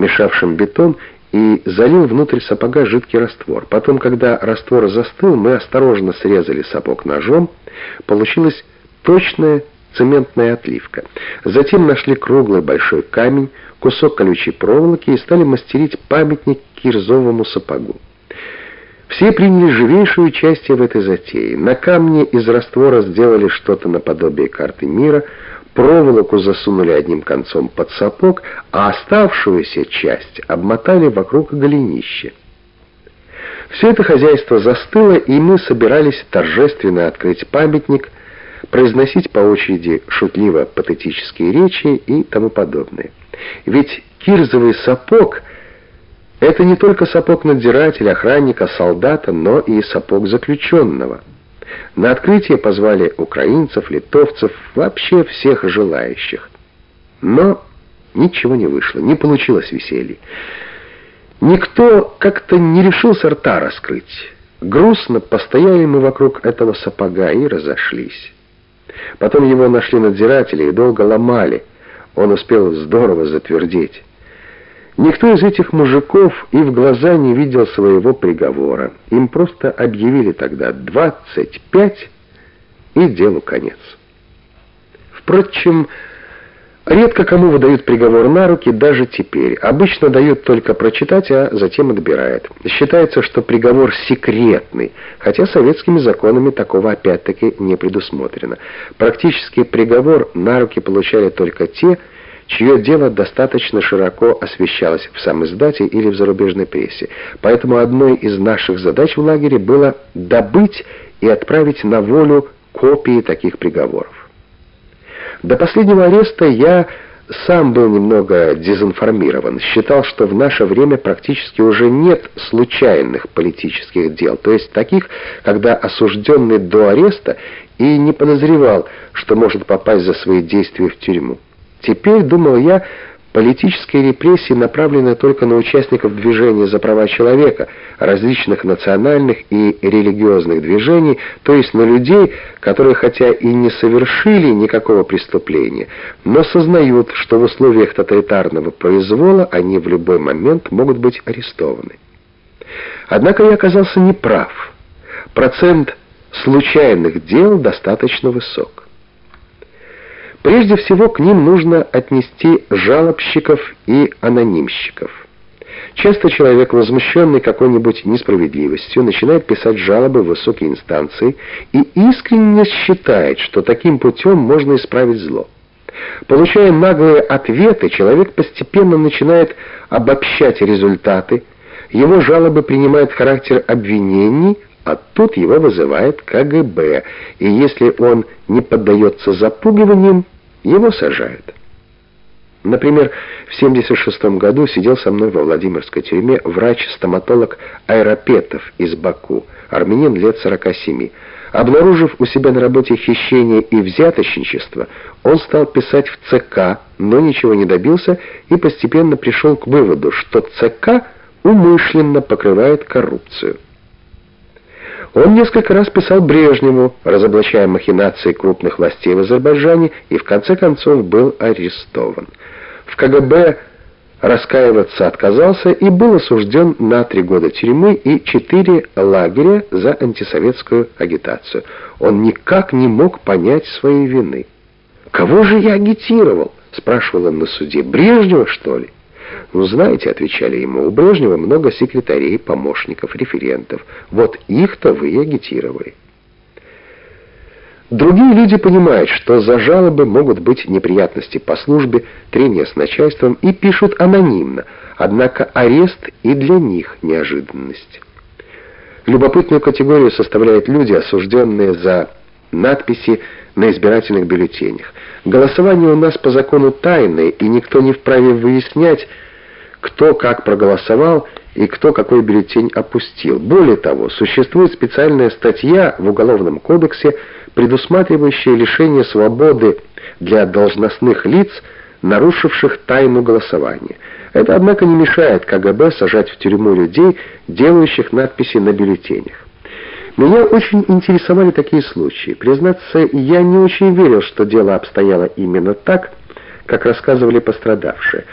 мешавшим бетон, и залил внутрь сапога жидкий раствор. Потом, когда раствор застыл, мы осторожно срезали сапог ножом. Получилась точная цементная отливка. Затем нашли круглый большой камень, кусок колючей проволоки и стали мастерить памятник кирзовому сапогу. Все приняли живейшее участие в этой затее. На камне из раствора сделали что-то наподобие карты мира, проволоку засунули одним концом под сапог, а оставшуюся часть обмотали вокруг голенища. Все это хозяйство застыло, и мы собирались торжественно открыть памятник, произносить по очереди шутливо-патетические речи и тому подобное. Ведь кирзовый сапог — это не только сапог надзирателя, охранника, солдата, но и сапог заключенного. На открытие позвали украинцев, литовцев, вообще всех желающих. Но ничего не вышло, не получилось веселья. Никто как-то не решился рта раскрыть. Грустно постояли мы вокруг этого сапога и разошлись. Потом его нашли надзиратели и долго ломали. Он успел здорово затвердеть. Никто из этих мужиков и в глаза не видел своего приговора. Им просто объявили тогда 25 и делу конец. Впрочем, редко кому выдают приговор на руки даже теперь. Обычно дают только прочитать, а затем отбирают. Считается, что приговор секретный, хотя советскими законами такого опять-таки не предусмотрено. Практически приговор на руки получали только те, чье дело достаточно широко освещалось в самиздате или в зарубежной прессе. Поэтому одной из наших задач в лагере было добыть и отправить на волю копии таких приговоров. До последнего ареста я сам был немного дезинформирован, считал, что в наше время практически уже нет случайных политических дел, то есть таких, когда осужденный до ареста и не подозревал, что может попасть за свои действия в тюрьму. Теперь, думал я, политические репрессии направлены только на участников движения за права человека, различных национальных и религиозных движений, то есть на людей, которые хотя и не совершили никакого преступления, но сознают, что в условиях тоталитарного произвола они в любой момент могут быть арестованы. Однако я оказался неправ. Процент случайных дел достаточно высок. Прежде всего к ним нужно отнести жалобщиков и анонимщиков. Часто человек, возмущенный какой-нибудь несправедливостью, начинает писать жалобы в высокие инстанции и искренне считает, что таким путем можно исправить зло. Получая наглые ответы, человек постепенно начинает обобщать результаты, его жалобы принимают характер обвинений, а тут его вызывает КГБ, и если он не поддается запугиваниям, его сажают. Например, в 76 году сидел со мной во Владимирской тюрьме врач-стоматолог Айропетов из Баку, армянин лет 47. Обнаружив у себя на работе хищение и взяточничество, он стал писать в ЦК, но ничего не добился и постепенно пришел к выводу, что ЦК умышленно покрывает коррупцию. Он несколько раз писал Брежневу, разоблачая махинации крупных властей в Азербайджане, и в конце концов был арестован. В КГБ раскаиваться отказался и был осужден на три года тюрьмы и четыре лагеря за антисоветскую агитацию. Он никак не мог понять своей вины. «Кого же я агитировал?» — спрашивал он на суде. «Брежнева, что ли?» «Ну, знаете», — отвечали ему, — «у Брежнева много секретарей, помощников, референтов. Вот их-то вы агитировали». Другие люди понимают, что за жалобы могут быть неприятности по службе, трения с начальством и пишут анонимно, однако арест и для них неожиданность. Любопытную категорию составляют люди, осужденные за надписи на избирательных бюллетенях. Голосование у нас по закону тайное, и никто не вправе выяснять, кто как проголосовал и кто какой бюллетень опустил. Более того, существует специальная статья в Уголовном кодексе, предусматривающая лишение свободы для должностных лиц, нарушивших тайну голосования. Это, однако, не мешает КГБ сажать в тюрьму людей, делающих надписи на бюллетенях. Меня очень интересовали такие случаи. Признаться, я не очень верил, что дело обстояло именно так, как рассказывали пострадавшие.